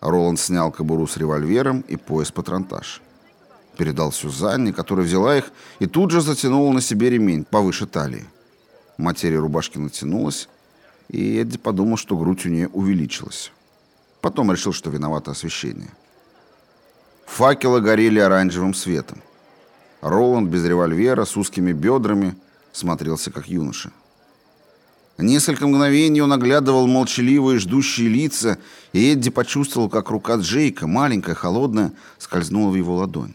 Роланд снял кобуру с револьвером и пояс-патронтаж. Передал Сюзанне, которая взяла их и тут же затянула на себе ремень повыше талии. Материя рубашки натянулась, и Эдди подумал, что грудь у нее увеличилась. Потом решил, что виновато освещение. Факелы горели оранжевым светом. Роланд без револьвера, с узкими бедрами, смотрелся как юноша. Несколько мгновений он оглядывал молчаливые ждущие лица, и Эдди почувствовал, как рука Джейка, маленькая, холодная, скользнула в его ладонь.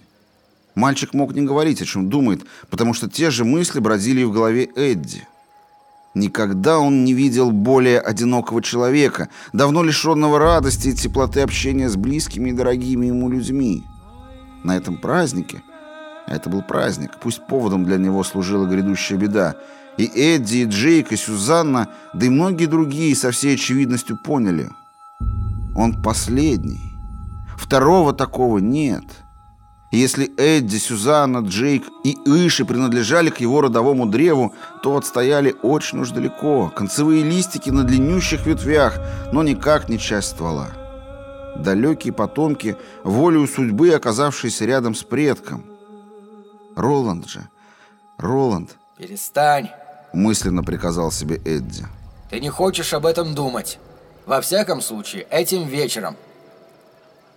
Мальчик мог не говорить, о чем думает, потому что те же мысли бродили в голове Эдди. Никогда он не видел более одинокого человека, давно лишенного радости и теплоты общения с близкими и дорогими ему людьми. На этом празднике, а это был праздник, пусть поводом для него служила грядущая беда, и Эдди, и Джейк, и Сюзанна, да и многие другие со всей очевидностью поняли. Он последний. Второго такого нет. — и если Эдди, Сюзанна, Джейк и Иши принадлежали к его родовому древу, то отстояли очень уж далеко, концевые листики на длиннющих ветвях, но никак не часть ствола. Далекие потомки, волею судьбы, оказавшиеся рядом с предком. Роланд же, Роланд. «Перестань», — мысленно приказал себе Эдди. «Ты не хочешь об этом думать. Во всяком случае, этим вечером».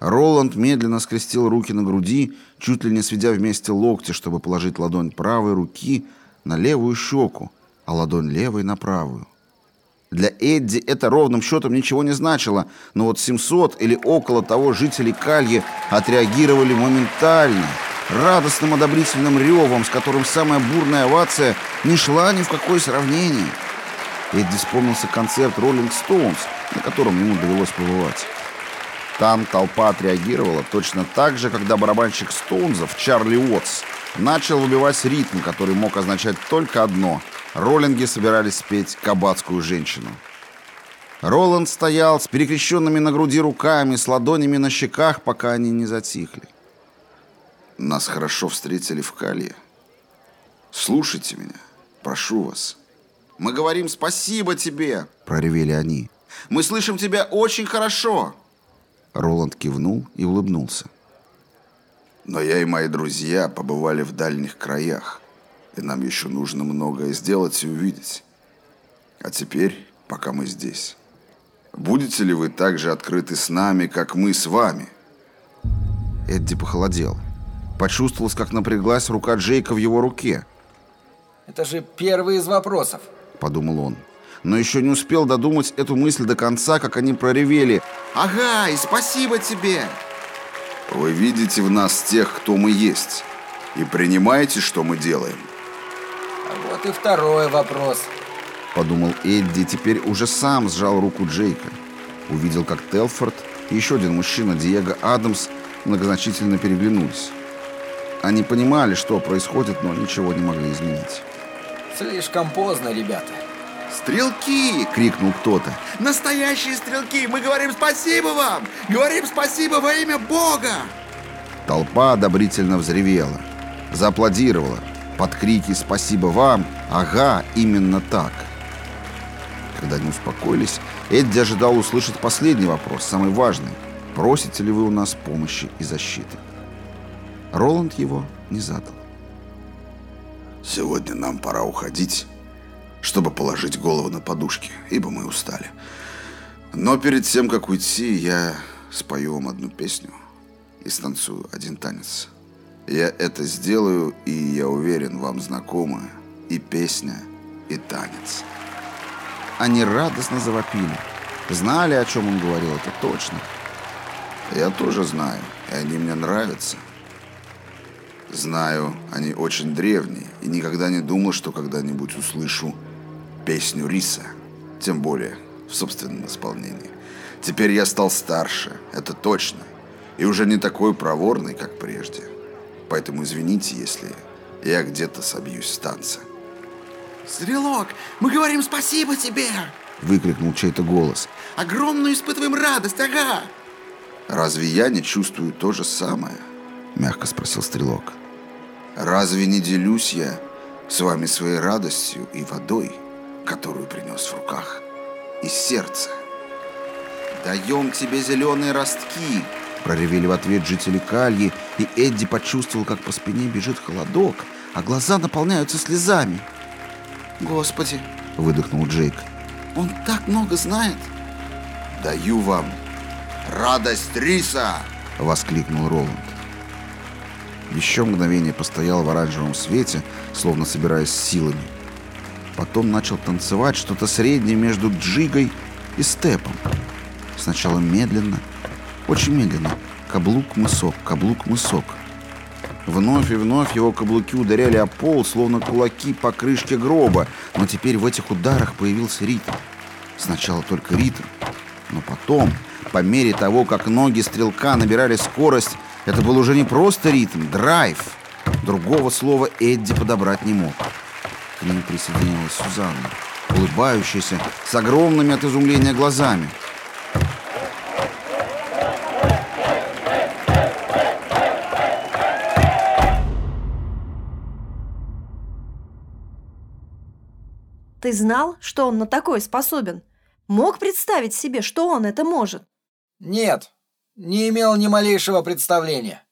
Роланд медленно скрестил руки на груди, чуть ли не сведя вместе локти, чтобы положить ладонь правой руки на левую щеку, а ладонь левой на правую. Для Эдди это ровным счетом ничего не значило, но вот 700 или около того жителей Кальи отреагировали моментально, радостным одобрительным ревом, с которым самая бурная овация не шла ни в какое сравнение. Эдди вспомнился концерт «Роллинг Стоунс», на котором ему довелось побывать. Там толпа отреагировала точно так же, когда барабанщик Стоунзов Чарли Уотс начал выбивать ритм, который мог означать только одно — роллинги собирались спеть «Кабацкую женщину». Роланд стоял с перекрещенными на груди руками, с ладонями на щеках, пока они не затихли. Нас хорошо встретили в Калье. Слушайте меня, прошу вас. Мы говорим спасибо тебе, проревели они. Мы слышим тебя очень хорошо. Роланд кивнул и улыбнулся. «Но я и мои друзья побывали в дальних краях, и нам еще нужно многое сделать и увидеть. А теперь, пока мы здесь, будете ли вы так же открыты с нами, как мы с вами?» Эдди похолодел. Почувствовалось, как напряглась рука Джейка в его руке. «Это же первый из вопросов», — подумал он но еще не успел додумать эту мысль до конца, как они проревели «Ага, и спасибо тебе!» «Вы видите в нас тех, кто мы есть, и принимаете, что мы делаем?» А вот и второй вопрос. Подумал Эдди, теперь уже сам сжал руку Джейка. Увидел, как Телфорд и еще один мужчина, Диего Адамс, многозначительно переглянулись. Они понимали, что происходит, но ничего не могли изменить. Слишком поздно, ребята. «Стрелки!» — крикнул кто-то. «Настоящие стрелки! Мы говорим спасибо вам! Говорим спасибо во имя Бога!» Толпа одобрительно взревела, зааплодировала, под крики «Спасибо вам!» «Ага, именно так!» Когда они успокоились, Эдди ожидал услышать последний вопрос, самый важный. «Просите ли вы у нас помощи и защиты?» Роланд его не задал. «Сегодня нам пора уходить», чтобы положить голову на подушки, ибо мы устали. Но перед тем, как уйти, я спою вам одну песню и станцую один танец. Я это сделаю, и я уверен, вам знакома и песня, и танец. Они радостно завопили. Знали, о чем он говорил, это точно. Я тоже знаю, и они мне нравятся. Знаю, они очень древние, и никогда не думал, что когда-нибудь услышу песню Риса, тем более в собственном исполнении. Теперь я стал старше, это точно, и уже не такой проворный, как прежде. Поэтому извините, если я где-то собьюсь с танца. «Стрелок, мы говорим спасибо тебе!» Выкрикнул чей-то голос. «Огромную испытываем радость, ага!» «Разве я не чувствую то же самое?» Мягко спросил Стрелок. «Разве не делюсь я с вами своей радостью и водой?» которую принес в руках, из сердца. «Даем тебе зеленые ростки!» Проревели в ответ жители Кальи, и Эдди почувствовал, как по спине бежит холодок, а глаза наполняются слезами. «Господи!» — выдохнул Джейк. «Он так много знает!» «Даю вам радость риса!» — воскликнул Роланд. Еще мгновение постоял в оранжевом свете, словно собираясь силами. Потом начал танцевать что-то среднее между джигой и степом. Сначала медленно, очень медленно, каблук-мысок, каблук-мысок. Вновь и вновь его каблуки ударяли о пол, словно кулаки по крышке гроба, но теперь в этих ударах появился ритм. Сначала только ритм, но потом, по мере того, как ноги стрелка набирали скорость, это был уже не просто ритм, драйв. Другого слова Эдди подобрать не мог. К ним присоединилась Сюзанна, улыбающаяся, с огромными от изумления глазами. Ты знал, что он на такой способен? Мог представить себе, что он это может? Нет, не имел ни малейшего представления.